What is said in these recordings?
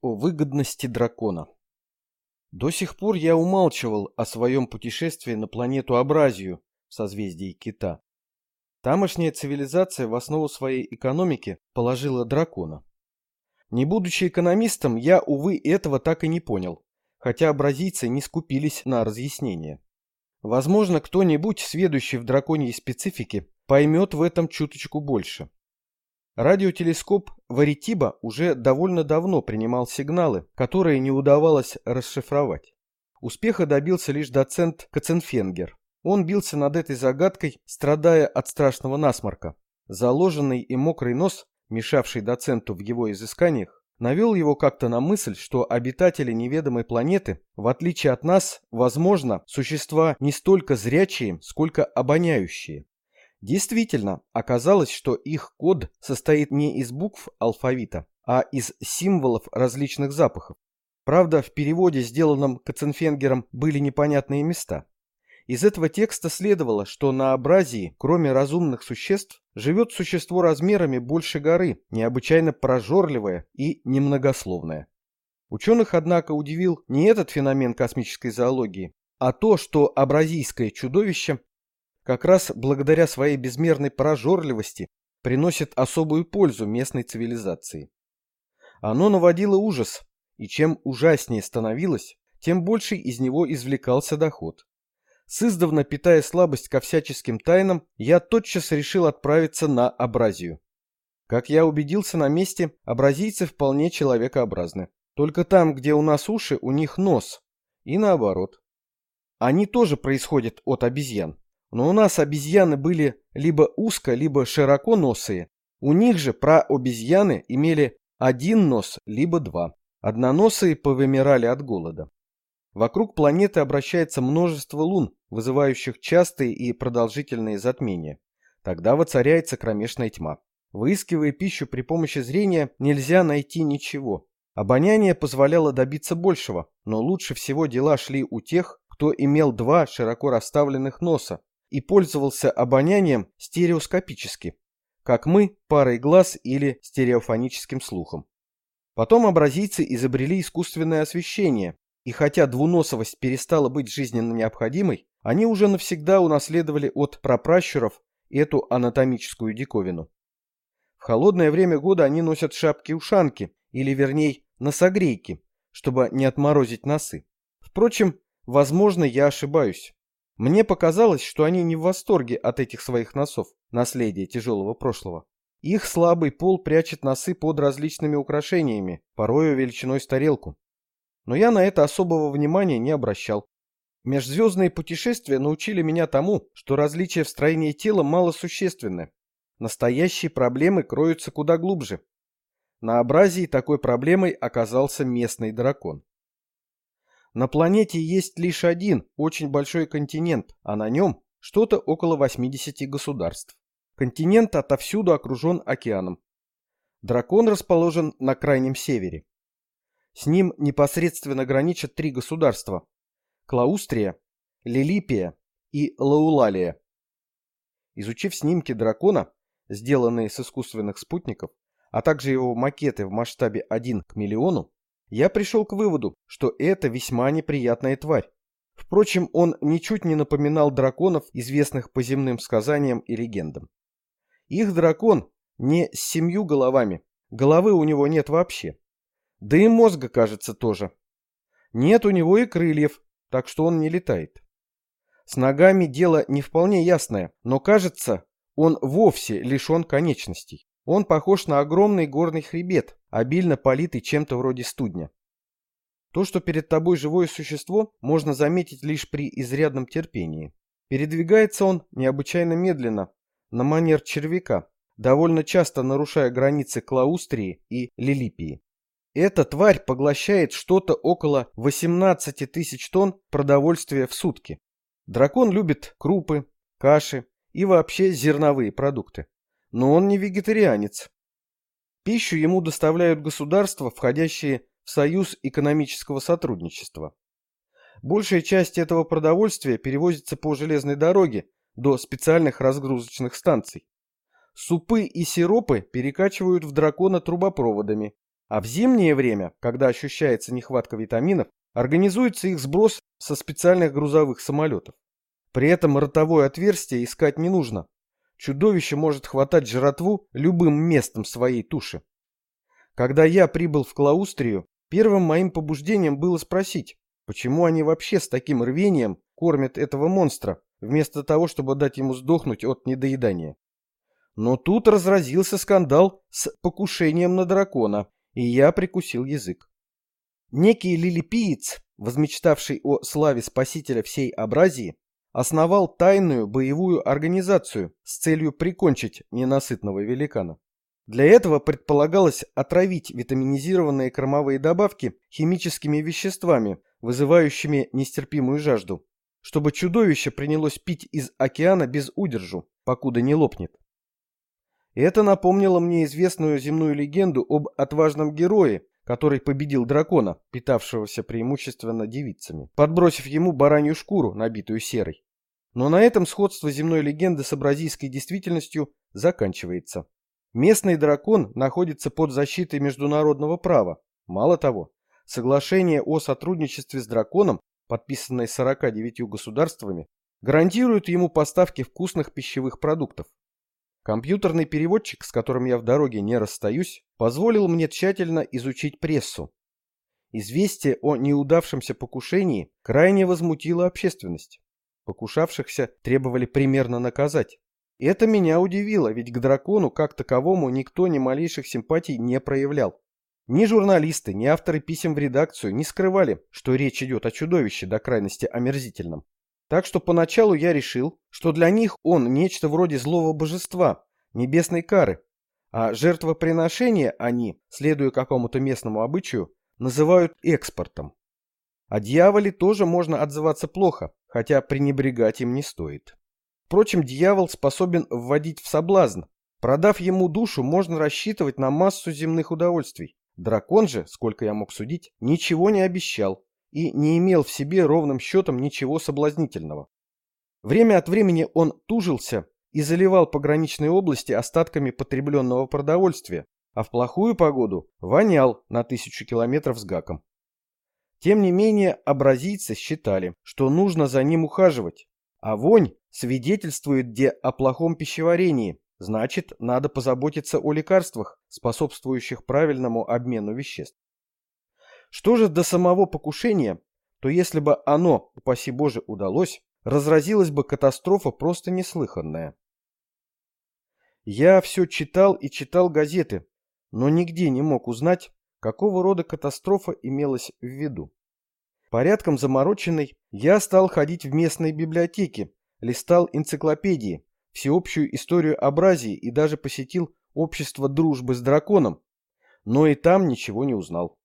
О выгодности дракона. До сих пор я умалчивал о своем путешествии на планету Абразию в созвездии Кита. Тамошняя цивилизация в основу своей экономики положила дракона. Не будучи экономистом, я, увы, этого так и не понял, хотя абразийцы не скупились на разъяснение. Возможно, кто-нибудь, сведущий в драконьей специфике, поймет в этом чуточку больше. Радиотелескоп Варитиба уже довольно давно принимал сигналы, которые не удавалось расшифровать. Успеха добился лишь доцент Каценфенгер. Он бился над этой загадкой, страдая от страшного насморка. Заложенный и мокрый нос, мешавший доценту в его изысканиях, навел его как-то на мысль, что обитатели неведомой планеты, в отличие от нас, возможно, существа не столько зрячие, сколько обоняющие. Действительно, оказалось, что их код состоит не из букв алфавита, а из символов различных запахов. Правда, в переводе, сделанном Каценфенгером, были непонятные места. Из этого текста следовало, что на Абразии, кроме разумных существ, живет существо размерами больше горы, необычайно прожорливое и немногословное. Ученых, однако, удивил не этот феномен космической зоологии, а то, что абразийское чудовище как раз благодаря своей безмерной прожорливости приносит особую пользу местной цивилизации. Оно наводило ужас, и чем ужаснее становилось, тем больше из него извлекался доход. Сыздавна питая слабость ко всяческим тайнам, я тотчас решил отправиться на Абразию. Как я убедился на месте, абразийцы вполне человекообразны. Только там, где у нас уши, у них нос. И наоборот. Они тоже происходят от обезьян. Но у нас обезьяны были либо узко, либо широко носые. У них же про обезьяны имели один нос, либо два. Одноносые повымирали от голода. Вокруг планеты обращается множество лун, вызывающих частые и продолжительные затмения. Тогда воцаряется кромешная тьма. Выискивая пищу при помощи зрения, нельзя найти ничего. Обоняние позволяло добиться большего, но лучше всего дела шли у тех, кто имел два широко расставленных носа, и пользовался обонянием стереоскопически, как мы парой глаз или стереофоническим слухом. Потом абразийцы изобрели искусственное освещение, и хотя двуносовость перестала быть жизненно необходимой, они уже навсегда унаследовали от прапращуров эту анатомическую диковину. В холодное время года они носят шапки-ушанки, или вернее носогрейки, чтобы не отморозить носы. Впрочем, возможно, я ошибаюсь. Мне показалось, что они не в восторге от этих своих носов, наследия тяжелого прошлого. Их слабый пол прячет носы под различными украшениями, порою величиной с тарелку. Но я на это особого внимания не обращал. Межзвездные путешествия научили меня тому, что различия в строении тела малосущественны. Настоящие проблемы кроются куда глубже. На Абразии такой проблемой оказался местный дракон. На планете есть лишь один очень большой континент, а на нем что-то около 80 государств. Континент отовсюду окружен океаном. Дракон расположен на крайнем севере. С ним непосредственно граничат три государства – Клаустрия, Лилипия и Лаулалия. Изучив снимки дракона, сделанные с искусственных спутников, а также его макеты в масштабе 1 к миллиону, я пришел к выводу, что это весьма неприятная тварь. Впрочем, он ничуть не напоминал драконов, известных по земным сказаниям и легендам. Их дракон не с семью головами, головы у него нет вообще. Да и мозга, кажется, тоже. Нет у него и крыльев, так что он не летает. С ногами дело не вполне ясное, но кажется, он вовсе лишен конечностей. Он похож на огромный горный хребет, обильно политый чем-то вроде студня. То, что перед тобой живое существо, можно заметить лишь при изрядном терпении. Передвигается он необычайно медленно, на манер червяка, довольно часто нарушая границы Клаустрии и Лилипии. Эта тварь поглощает что-то около 18 тысяч тонн продовольствия в сутки. Дракон любит крупы, каши и вообще зерновые продукты но он не вегетарианец. Пищу ему доставляют государства, входящие в Союз экономического сотрудничества. Большая часть этого продовольствия перевозится по железной дороге до специальных разгрузочных станций. Супы и сиропы перекачивают в дракона трубопроводами, А в зимнее время, когда ощущается нехватка витаминов, организуется их сброс со специальных грузовых самолетов. При этом ротовое отверстие искать не нужно. Чудовище может хватать жратву любым местом своей туши. Когда я прибыл в Клаустрию, первым моим побуждением было спросить, почему они вообще с таким рвением кормят этого монстра, вместо того, чтобы дать ему сдохнуть от недоедания. Но тут разразился скандал с покушением на дракона, и я прикусил язык. Некий лилипиец, возмечтавший о славе спасителя всей Абразии, основал тайную боевую организацию с целью прикончить ненасытного великана. Для этого предполагалось отравить витаминизированные кормовые добавки химическими веществами, вызывающими нестерпимую жажду, чтобы чудовище принялось пить из океана без удержу, покуда не лопнет. Это напомнило мне известную земную легенду об отважном герое, который победил дракона, питавшегося преимущественно девицами, подбросив ему баранью шкуру, набитую серой. Но на этом сходство земной легенды с абразийской действительностью заканчивается. Местный дракон находится под защитой международного права. Мало того, соглашение о сотрудничестве с драконом подписанной 49 государствами, гарантирует ему поставки вкусных пищевых продуктов. Компьютерный переводчик, с которым я в дороге не расстаюсь, позволил мне тщательно изучить прессу. Известие о неудавшемся покушении крайне возмутило общественность. Покушавшихся требовали примерно наказать. Это меня удивило, ведь к дракону как таковому никто ни малейших симпатий не проявлял. Ни журналисты, ни авторы писем в редакцию не скрывали, что речь идет о чудовище до крайности омерзительном. Так что поначалу я решил, что для них он нечто вроде злого божества, небесной кары, а жертвоприношение они, следуя какому-то местному обычаю, называют экспортом. О дьяволе тоже можно отзываться плохо, хотя пренебрегать им не стоит. Впрочем, дьявол способен вводить в соблазн. Продав ему душу, можно рассчитывать на массу земных удовольствий. Дракон же, сколько я мог судить, ничего не обещал и не имел в себе ровным счетом ничего соблазнительного. Время от времени он тужился и заливал пограничные области остатками потребленного продовольствия, а в плохую погоду вонял на тысячу километров с гаком. Тем не менее, абразийцы считали, что нужно за ним ухаживать, а вонь свидетельствует где о плохом пищеварении, Значит, надо позаботиться о лекарствах, способствующих правильному обмену веществ. Что же до самого покушения, то если бы оно, упаси Боже, удалось, разразилась бы катастрофа просто неслыханная. Я все читал и читал газеты, но нигде не мог узнать, какого рода катастрофа имелась в виду. Порядком замороченный, я стал ходить в местные библиотеки, листал энциклопедии, всеобщую историю Абразии и даже посетил общество дружбы с драконом, но и там ничего не узнал.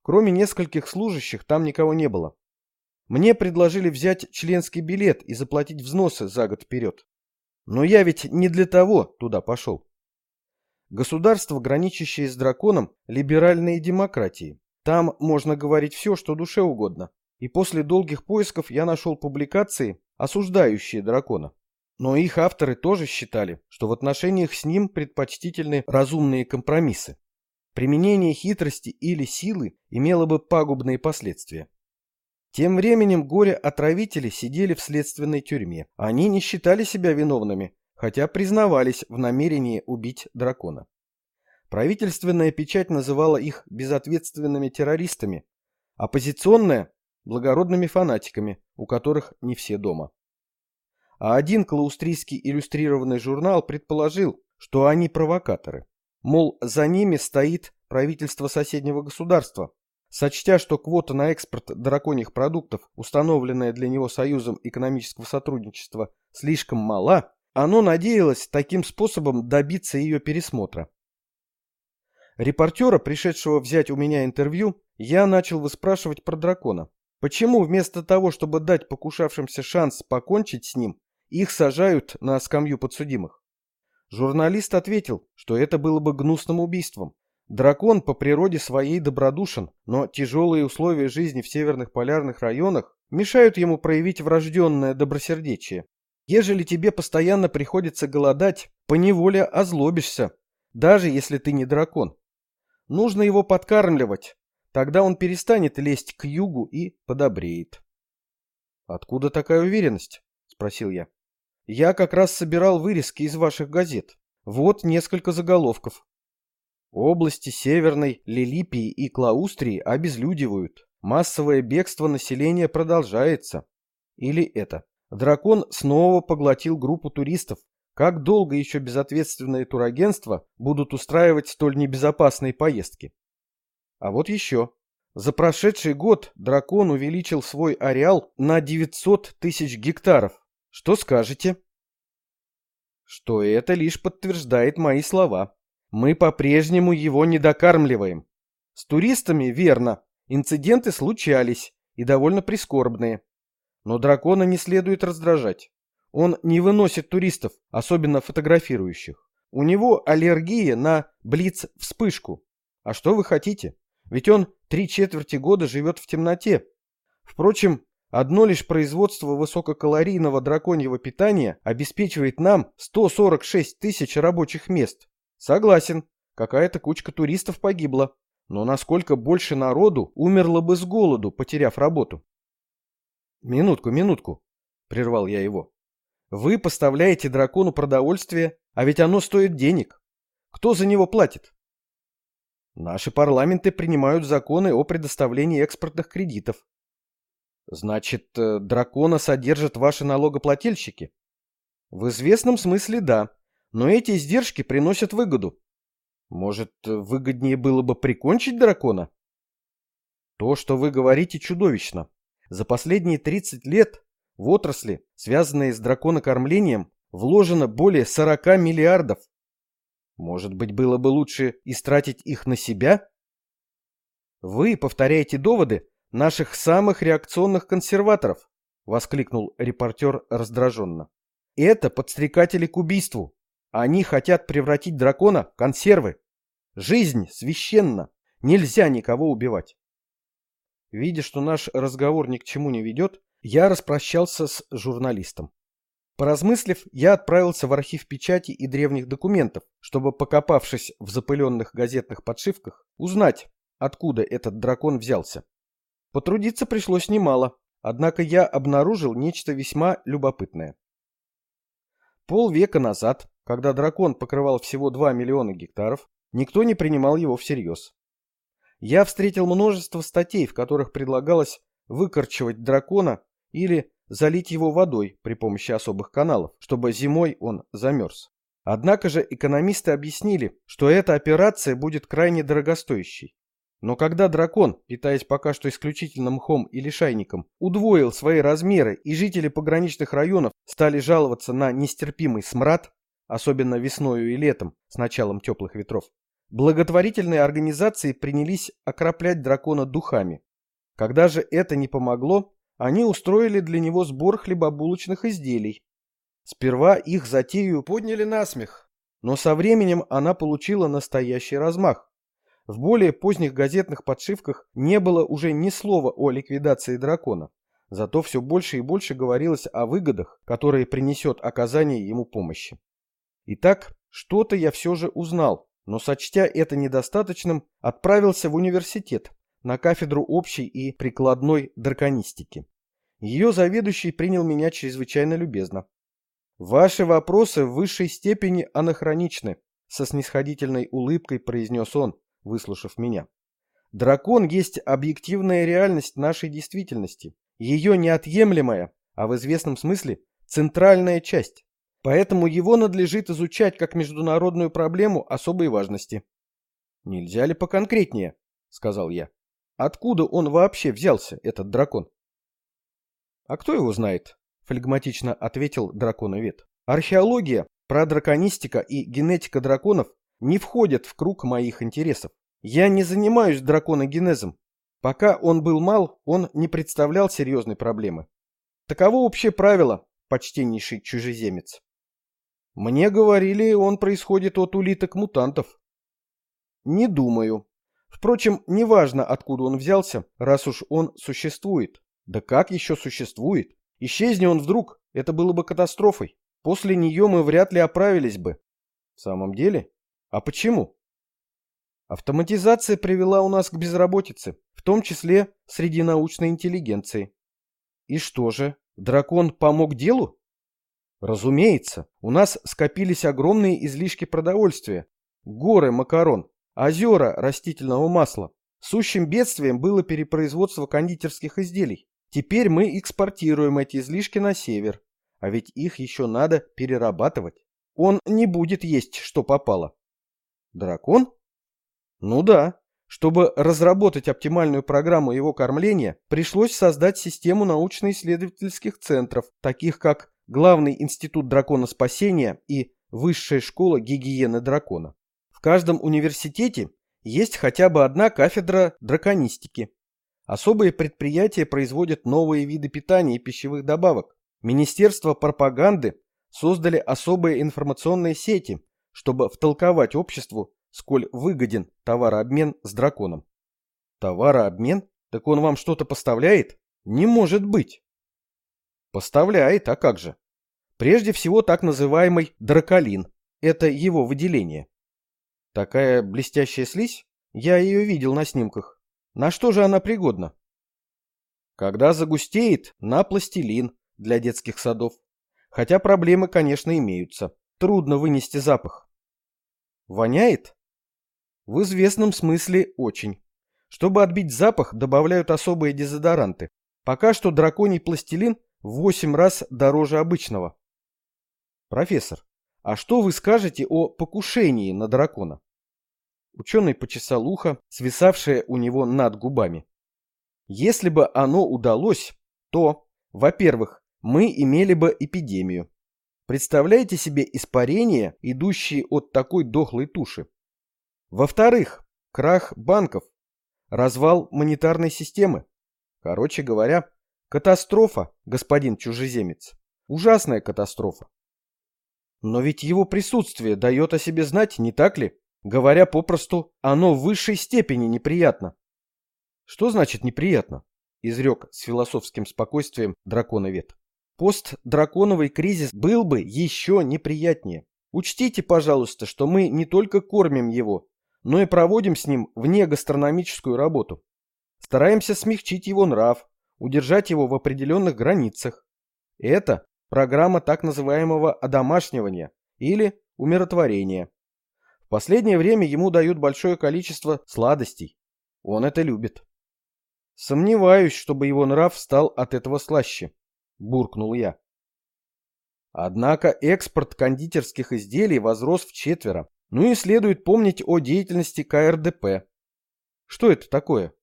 Кроме нескольких служащих, там никого не было. Мне предложили взять членский билет и заплатить взносы за год вперед. Но я ведь не для того туда пошел. Государство, граничащее с драконом, либеральные демократии. Там можно говорить все, что душе угодно. И после долгих поисков я нашел публикации, осуждающие дракона. Но их авторы тоже считали, что в отношениях с ним предпочтительны разумные компромиссы. Применение хитрости или силы имело бы пагубные последствия. Тем временем горе-отравители сидели в следственной тюрьме. Они не считали себя виновными, хотя признавались в намерении убить дракона. Правительственная печать называла их безответственными террористами, оппозиционная – благородными фанатиками, у которых не все дома а один клаустрийский иллюстрированный журнал предположил, что они провокаторы. Мол, за ними стоит правительство соседнего государства. Сочтя, что квота на экспорт драконьих продуктов, установленная для него Союзом экономического сотрудничества, слишком мала, оно надеялось таким способом добиться ее пересмотра. Репортера, пришедшего взять у меня интервью, я начал выспрашивать про дракона. Почему вместо того, чтобы дать покушавшимся шанс покончить с ним, их сажают на скамью подсудимых. Журналист ответил, что это было бы гнусным убийством. Дракон по природе своей добродушен, но тяжелые условия жизни в северных полярных районах мешают ему проявить врожденное добросердечие. Ежели тебе постоянно приходится голодать, поневоле озлобишься, даже если ты не дракон. Нужно его подкармливать. Тогда он перестанет лезть к югу и подобреет. «Откуда такая уверенность?» — спросил я. «Я как раз собирал вырезки из ваших газет. Вот несколько заголовков. Области Северной, Лилипии и Клаустрии обезлюдивают. Массовое бегство населения продолжается. Или это. Дракон снова поглотил группу туристов. Как долго еще безответственные турагентства будут устраивать столь небезопасные поездки? А вот еще. За прошедший год дракон увеличил свой ареал на 900 тысяч гектаров. Что скажете? Что это лишь подтверждает мои слова. Мы по-прежнему его не докармливаем. С туристами, верно, инциденты случались и довольно прискорбные. Но дракона не следует раздражать. Он не выносит туристов, особенно фотографирующих. У него аллергия на блиц-вспышку. А что вы хотите? Ведь он три четверти года живет в темноте. Впрочем, одно лишь производство высококалорийного драконьего питания обеспечивает нам 146 тысяч рабочих мест. Согласен, какая-то кучка туристов погибла. Но насколько больше народу умерло бы с голоду, потеряв работу? Минутку, минутку, прервал я его. Вы поставляете дракону продовольствие, а ведь оно стоит денег. Кто за него платит? Наши парламенты принимают законы о предоставлении экспортных кредитов. Значит, э, дракона содержат ваши налогоплательщики? В известном смысле да, но эти издержки приносят выгоду. Может, выгоднее было бы прикончить дракона? То, что вы говорите, чудовищно. За последние 30 лет в отрасли, связанные с драконокормлением, вложено более 40 миллиардов. Может быть, было бы лучше истратить их на себя? Вы повторяете доводы наших самых реакционных консерваторов, воскликнул репортер раздраженно. Это подстрекатели к убийству. Они хотят превратить дракона в консервы. Жизнь священна. Нельзя никого убивать. Видя, что наш разговор ни к чему не ведет, я распрощался с журналистом. Поразмыслив, я отправился в архив печати и древних документов, чтобы, покопавшись в запыленных газетных подшивках, узнать, откуда этот дракон взялся. Потрудиться пришлось немало, однако я обнаружил нечто весьма любопытное. Полвека назад, когда дракон покрывал всего 2 миллиона гектаров, никто не принимал его всерьез. Я встретил множество статей, в которых предлагалось выкорчевать дракона или залить его водой при помощи особых каналов, чтобы зимой он замерз. Однако же экономисты объяснили, что эта операция будет крайне дорогостоящей. Но когда дракон, питаясь пока что исключительно мхом или шайником, удвоил свои размеры и жители пограничных районов стали жаловаться на нестерпимый смрад, особенно весною и летом с началом теплых ветров, благотворительные организации принялись окроплять дракона духами. Когда же это не помогло, они устроили для него сбор хлебобулочных изделий. Сперва их затею подняли на смех, но со временем она получила настоящий размах. В более поздних газетных подшивках не было уже ни слова о ликвидации дракона. Зато все больше и больше говорилось о выгодах, которые принесет оказание ему помощи. Итак, что-то я все же узнал, но сочтя это недостаточным, отправился в университет, на кафедру общей и прикладной драконистики. Ее заведующий принял меня чрезвычайно любезно. «Ваши вопросы в высшей степени анахроничны», — со снисходительной улыбкой произнес он, выслушав меня. «Дракон есть объективная реальность нашей действительности, ее неотъемлемая, а в известном смысле центральная часть. Поэтому его надлежит изучать как международную проблему особой важности». «Нельзя ли поконкретнее?» — сказал я. Откуда он вообще взялся, этот дракон? А кто его знает? Флегматично ответил драконовед. Археология, прадраконистика и генетика драконов не входят в круг моих интересов. Я не занимаюсь драконогенезом. Пока он был мал, он не представлял серьезной проблемы. Таково общее правило, почтеннейший чужеземец. Мне говорили, он происходит от улиток-мутантов. Не думаю, Впрочем, неважно, откуда он взялся, раз уж он существует. Да как еще существует? Исчезни он вдруг, это было бы катастрофой. После нее мы вряд ли оправились бы. В самом деле? А почему? Автоматизация привела у нас к безработице, в том числе среди научной интеллигенции. И что же, дракон помог делу? Разумеется, у нас скопились огромные излишки продовольствия, горы макарон, озера растительного масла. Сущим бедствием было перепроизводство кондитерских изделий. Теперь мы экспортируем эти излишки на север, а ведь их еще надо перерабатывать. Он не будет есть, что попало. Дракон? Ну да. Чтобы разработать оптимальную программу его кормления, пришлось создать систему научно-исследовательских центров, таких как Главный институт дракона-спасения и Высшая школа гигиены дракона. В каждом университете есть хотя бы одна кафедра драконистики. Особые предприятия производят новые виды питания и пищевых добавок. Министерство пропаганды создали особые информационные сети, чтобы втолковать обществу, сколь выгоден товарообмен с драконом. Товарообмен? Так он вам что-то поставляет? Не может быть. Поставляет, а как же? Прежде всего так называемый драколин. Это его выделение. Такая блестящая слизь? Я ее видел на снимках. На что же она пригодна? Когда загустеет, на пластилин для детских садов. Хотя проблемы, конечно, имеются. Трудно вынести запах. Воняет? В известном смысле очень. Чтобы отбить запах, добавляют особые дезодоранты. Пока что драконий пластилин в 8 раз дороже обычного. Профессор, а что вы скажете о покушении на дракона? Ученый почесал ухо, свисавшее у него над губами. Если бы оно удалось, то, во-первых, мы имели бы эпидемию. Представляете себе испарения, идущие от такой дохлой туши? Во-вторых, крах банков, развал монетарной системы. Короче говоря, катастрофа, господин чужеземец. Ужасная катастрофа. Но ведь его присутствие дает о себе знать, не так ли? Говоря попросту, оно в высшей степени неприятно. Что значит неприятно? Изрек с философским спокойствием драконовед. Постдраконовый кризис был бы еще неприятнее. Учтите, пожалуйста, что мы не только кормим его, но и проводим с ним вне гастрономическую работу. Стараемся смягчить его нрав, удержать его в определенных границах. Это программа так называемого одомашнивания или умиротворения последнее время ему дают большое количество сладостей. Он это любит. Сомневаюсь, чтобы его нрав стал от этого слаще, буркнул я. Однако экспорт кондитерских изделий возрос в четверо. Ну и следует помнить о деятельности КРДП. Что это такое?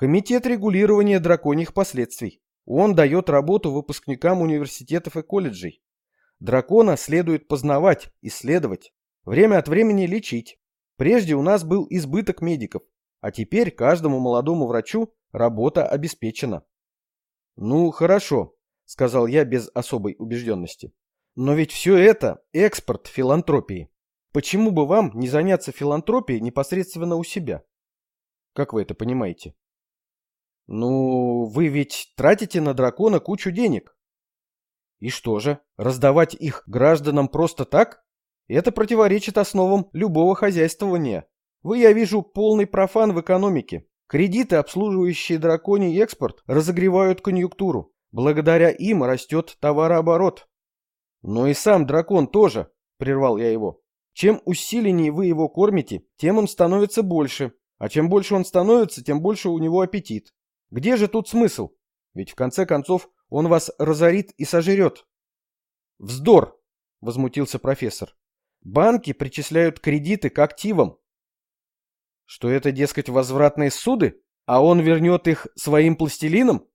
Комитет регулирования драконьих последствий. Он дает работу выпускникам университетов и колледжей. Дракона следует познавать, исследовать. Время от времени лечить. Прежде у нас был избыток медиков, а теперь каждому молодому врачу работа обеспечена. Ну, хорошо, сказал я без особой убежденности. Но ведь все это экспорт филантропии. Почему бы вам не заняться филантропией непосредственно у себя? Как вы это понимаете? Ну, вы ведь тратите на дракона кучу денег. И что же, раздавать их гражданам просто так? Это противоречит основам любого хозяйствования. Вы, я вижу, полный профан в экономике. Кредиты, обслуживающие драконий экспорт, разогревают конъюнктуру. Благодаря им растет товарооборот. Но и сам дракон тоже, прервал я его. Чем усиленнее вы его кормите, тем он становится больше. А чем больше он становится, тем больше у него аппетит. Где же тут смысл? Ведь в конце концов он вас разорит и сожрет. Вздор, возмутился профессор. Банки причисляют кредиты к активам. Что это, дескать, возвратные суды, а он вернет их своим пластилином?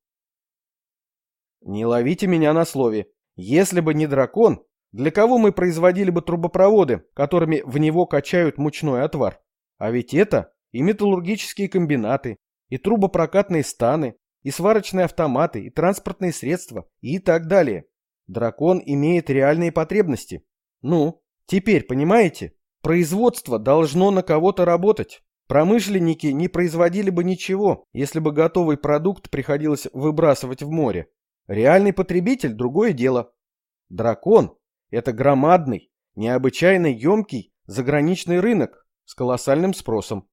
Не ловите меня на слове. Если бы не дракон, для кого мы производили бы трубопроводы, которыми в него качают мучной отвар? А ведь это и металлургические комбинаты, и трубопрокатные станы, и сварочные автоматы, и транспортные средства, и так далее. Дракон имеет реальные потребности. Ну, Теперь, понимаете, производство должно на кого-то работать. Промышленники не производили бы ничего, если бы готовый продукт приходилось выбрасывать в море. Реальный потребитель – другое дело. Дракон – это громадный, необычайно емкий заграничный рынок. с колоссальным спросом.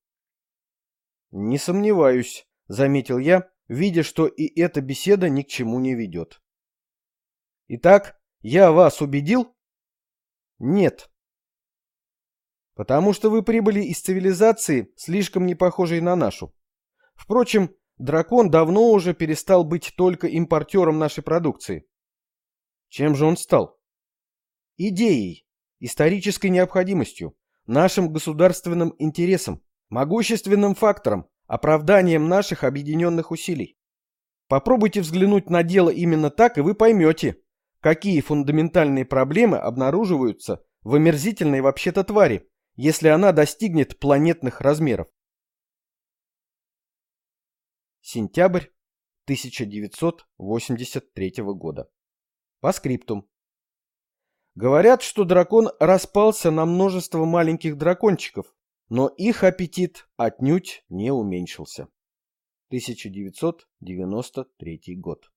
«Не сомневаюсь», — заметил я, видя, что и эта беседа ни к чему не ведет. «Итак, я вас убедил?» «Нет». «Потому что вы прибыли из цивилизации, слишком не похожей на нашу. Впрочем, дракон давно уже перестал быть только импортером нашей продукции. Чем же он стал? Идеей, исторической необходимостью, нашим государственным интересом, могущественным фактором, оправданием наших объединенных усилий. Попробуйте взглянуть на дело именно так, и вы поймете, какие фундаментальные проблемы обнаруживаются в омерзительной вообще-то твари, если она достигнет планетных размеров. Сентябрь 1983 года. По скриптум. Говорят, что дракон распался на множество маленьких дракончиков, но их аппетит отнюдь не уменьшился. 1993 год.